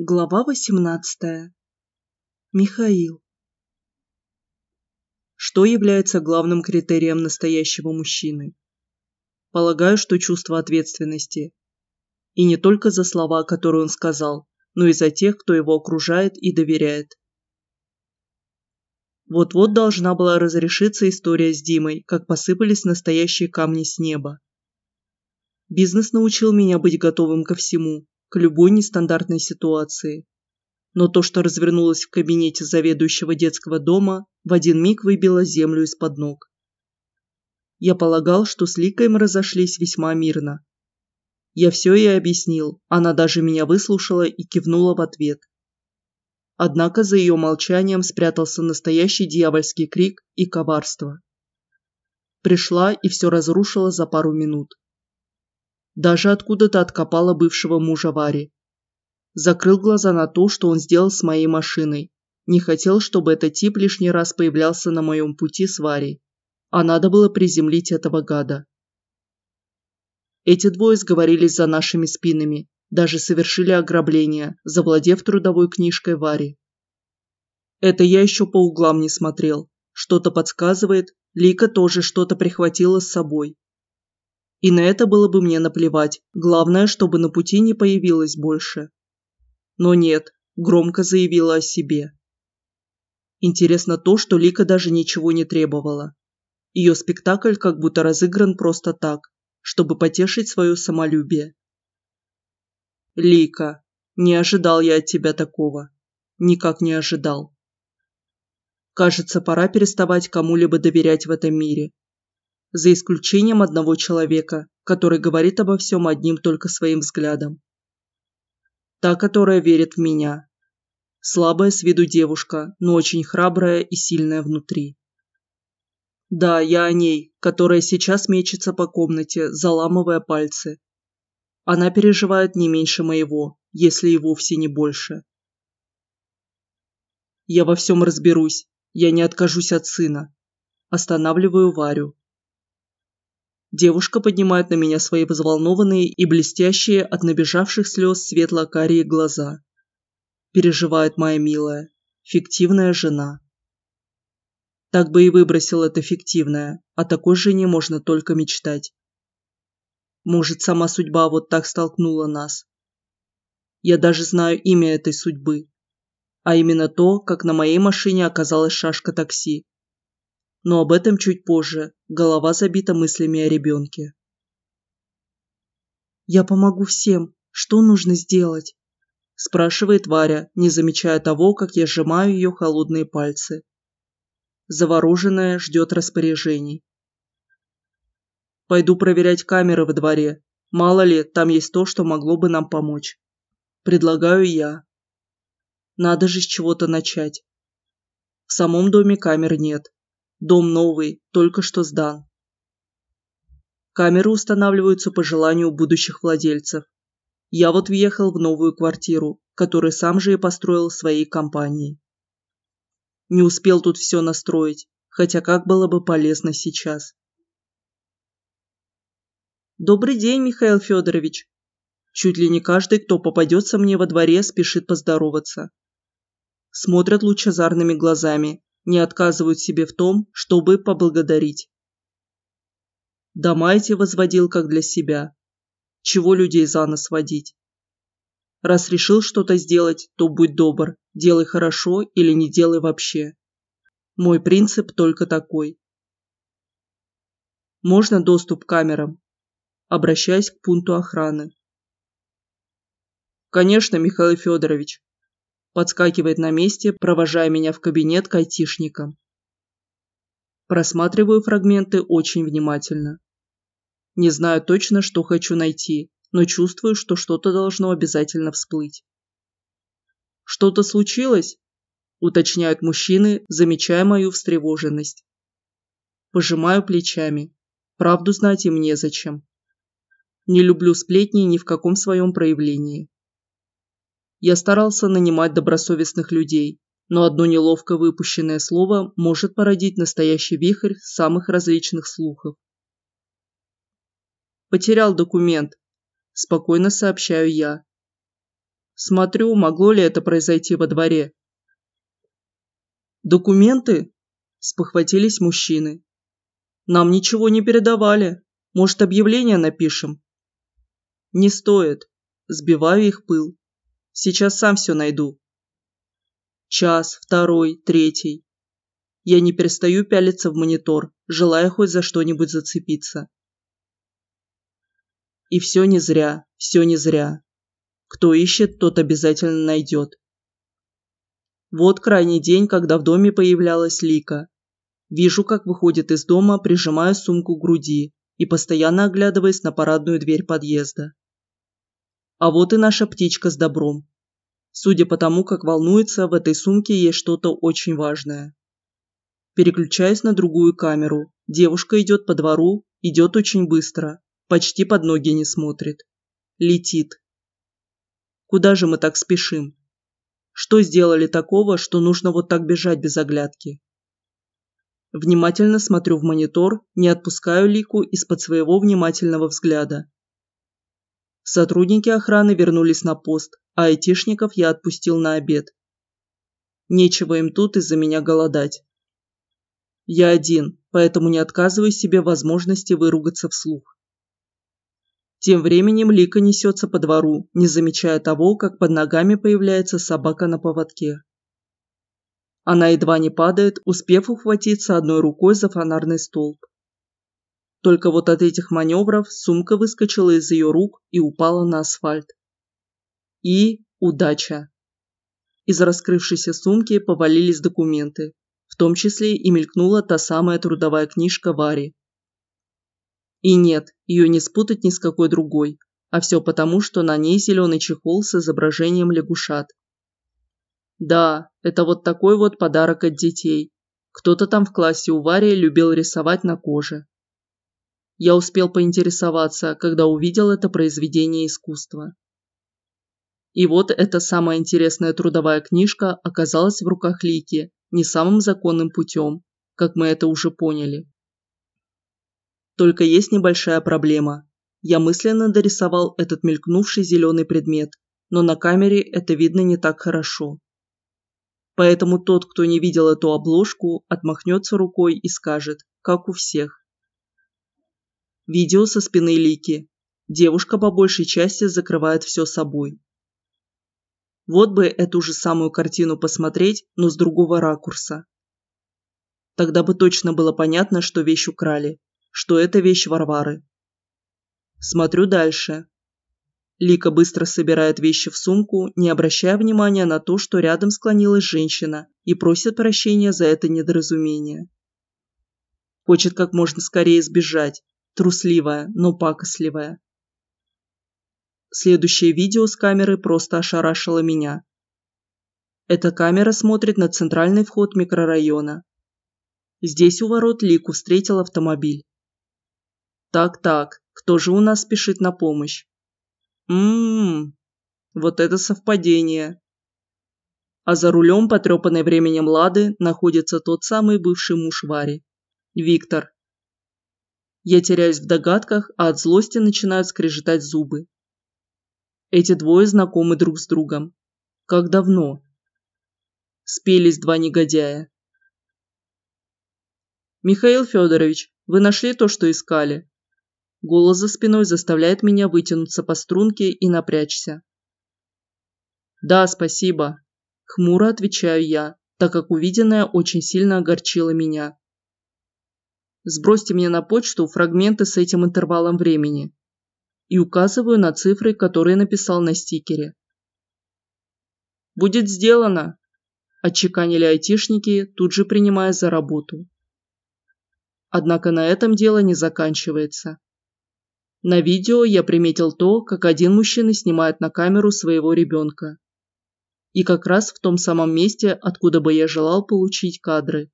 Глава восемнадцатая. Михаил. Что является главным критерием настоящего мужчины? Полагаю, что чувство ответственности. И не только за слова, которые он сказал, но и за тех, кто его окружает и доверяет. Вот-вот должна была разрешиться история с Димой, как посыпались настоящие камни с неба. Бизнес научил меня быть готовым ко всему, к любой нестандартной ситуации. Но то, что развернулось в кабинете заведующего детского дома, в один миг выбило землю из-под ног. Я полагал, что с Ликой мы разошлись весьма мирно. Я все ей объяснил, она даже меня выслушала и кивнула в ответ. Однако за ее молчанием спрятался настоящий дьявольский крик и коварство. Пришла и все разрушила за пару минут. Даже откуда-то откопала бывшего мужа Вари. Закрыл глаза на то, что он сделал с моей машиной. Не хотел, чтобы этот тип лишний раз появлялся на моем пути с Варей. А надо было приземлить этого гада. Эти двое сговорились за нашими спинами, даже совершили ограбление, завладев трудовой книжкой Вари. Это я еще по углам не смотрел. Что-то подсказывает, Лика тоже что-то прихватила с собой. И на это было бы мне наплевать, главное, чтобы на пути не появилось больше. Но нет, громко заявила о себе. Интересно то, что Лика даже ничего не требовала. Ее спектакль как будто разыгран просто так, чтобы потешить свое самолюбие. Лика, не ожидал я от тебя такого. Никак не ожидал. Кажется, пора переставать кому-либо доверять в этом мире за исключением одного человека, который говорит обо всем одним только своим взглядом. Та, которая верит в меня. Слабая с виду девушка, но очень храбрая и сильная внутри. Да, я о ней, которая сейчас мечется по комнате, заламывая пальцы. Она переживает не меньше моего, если и вовсе не больше. Я во всем разберусь, я не откажусь от сына. Останавливаю Варю. Девушка поднимает на меня свои взволнованные и блестящие от набежавших слез светло-карие глаза. Переживает моя милая, фиктивная жена. Так бы и выбросил это фиктивное, о такой жене можно только мечтать. Может, сама судьба вот так столкнула нас. Я даже знаю имя этой судьбы. А именно то, как на моей машине оказалась шашка такси, но об этом чуть позже, голова забита мыслями о ребенке. «Я помогу всем. Что нужно сделать?» спрашивает Варя, не замечая того, как я сжимаю ее холодные пальцы. Завороженная ждет распоряжений. «Пойду проверять камеры во дворе. Мало ли, там есть то, что могло бы нам помочь. Предлагаю я. Надо же с чего-то начать. В самом доме камер нет, Дом новый, только что сдан. Камеры устанавливаются по желанию будущих владельцев. Я вот въехал в новую квартиру, которую сам же и построил своей компанией. Не успел тут все настроить, хотя как было бы полезно сейчас. Добрый день, Михаил Федорович. Чуть ли не каждый, кто попадется мне во дворе, спешит поздороваться. Смотрят лучезарными глазами, не отказывают себе в том, чтобы поблагодарить. Дома эти возводил как для себя. Чего людей за нос водить? Раз решил что-то сделать, то будь добр, делай хорошо или не делай вообще. Мой принцип только такой. Можно доступ к камерам? Обращаясь к пункту охраны. Конечно, Михаил Федорович, подскакивает на месте, провожая меня в кабинет к айтишникам. Просматриваю фрагменты очень внимательно. Не знаю точно, что хочу найти, но чувствую, что что-то должно обязательно всплыть. «Что-то случилось?» – уточняют мужчины, замечая мою встревоженность. Пожимаю плечами. Правду знать им незачем. Не люблю сплетни ни в каком своем проявлении. Я старался нанимать добросовестных людей, но одно неловко выпущенное слово может породить настоящий вихрь самых различных слухов. Потерял документ, спокойно сообщаю я. Смотрю, могло ли это произойти во дворе. «Документы?» – спохватились мужчины. «Нам ничего не передавали. Может, объявление напишем?» «Не стоит. Сбиваю их пыл. Сейчас сам все найду». Час, второй, третий. Я не перестаю пялиться в монитор, желая хоть за что-нибудь зацепиться. И все не зря, все не зря. Кто ищет, тот обязательно найдет. Вот крайний день, когда в доме появлялась Лика. Вижу, как выходит из дома, прижимая сумку к груди и постоянно оглядываясь на парадную дверь подъезда. А вот и наша птичка с добром. Судя по тому, как волнуется, в этой сумке есть что-то очень важное. Переключаюсь на другую камеру. Девушка идет по двору, идет очень быстро, почти под ноги не смотрит. Летит. Куда же мы так спешим? Что сделали такого, что нужно вот так бежать без оглядки? Внимательно смотрю в монитор, не отпускаю Лику из-под своего внимательного взгляда. Сотрудники охраны вернулись на пост, а айтишников я отпустил на обед. Нечего им тут из-за меня голодать. Я один, поэтому не отказываю себе возможности выругаться вслух. Тем временем Лика несется по двору, не замечая того, как под ногами появляется собака на поводке. Она едва не падает, успев ухватиться одной рукой за фонарный столб. Только вот от этих маневров сумка выскочила из ее рук и упала на асфальт. И удача. Из раскрывшейся сумки повалились документы, в том числе и мелькнула та самая трудовая книжка Вари, и нет, ее не спутать ни с какой другой, а все потому, что на ней зеленый чехол с изображением лягушат. Да, это вот такой вот подарок от детей. Кто-то там в классе у Вари любил рисовать на коже. Я успел поинтересоваться, когда увидел это произведение искусства. И вот эта самая интересная трудовая книжка оказалась в руках Лики не самым законным путем, как мы это уже поняли. Только есть небольшая проблема. Я мысленно дорисовал этот мелькнувший зеленый предмет, но на камере это видно не так хорошо. Поэтому тот, кто не видел эту обложку, отмахнется рукой и скажет, как у всех. Видео со спины Лики. Девушка по большей части закрывает все собой. Вот бы эту же самую картину посмотреть, но с другого ракурса. Тогда бы точно было понятно, что вещь украли что это вещь Варвары. Смотрю дальше. Лика быстро собирает вещи в сумку, не обращая внимания на то, что рядом склонилась женщина и просит прощения за это недоразумение. Хочет как можно скорее сбежать, трусливая, но пакостливая. Следующее видео с камеры просто ошарашило меня. Эта камера смотрит на центральный вход микрорайона. Здесь у ворот Лику встретил автомобиль. Так-так, кто же у нас спешит на помощь? Ммм, вот это совпадение. А за рулем, потрепанной временем Лады, находится тот самый бывший муж Вари. Виктор. Я теряюсь в догадках, а от злости начинают скрежетать зубы. Эти двое знакомы друг с другом. Как давно? Спелись два негодяя. «Михаил Федорович, вы нашли то, что искали?» Голос за спиной заставляет меня вытянуться по струнке и напрячься. «Да, спасибо», – хмуро отвечаю я, так как увиденное очень сильно огорчило меня. Сбросьте мне на почту фрагменты с этим интервалом времени и указываю на цифры, которые написал на стикере. «Будет сделано», – отчеканили айтишники, тут же принимая за работу. Однако на этом дело не заканчивается. На видео я приметил то, как один мужчина снимает на камеру своего ребенка. И как раз в том самом месте, откуда бы я желал получить кадры.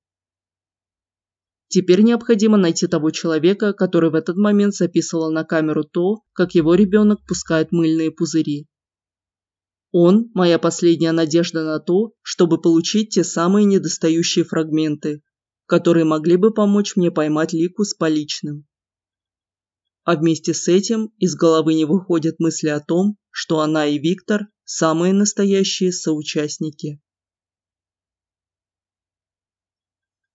Теперь необходимо найти того человека, который в этот момент записывал на камеру то, как его ребенок пускает мыльные пузыри. Он – моя последняя надежда на то, чтобы получить те самые недостающие фрагменты, которые могли бы помочь мне поймать Лику с поличным. а вместе с этим из головы не выходят мысли о том, что она и Виктор – самые настоящие соучастники.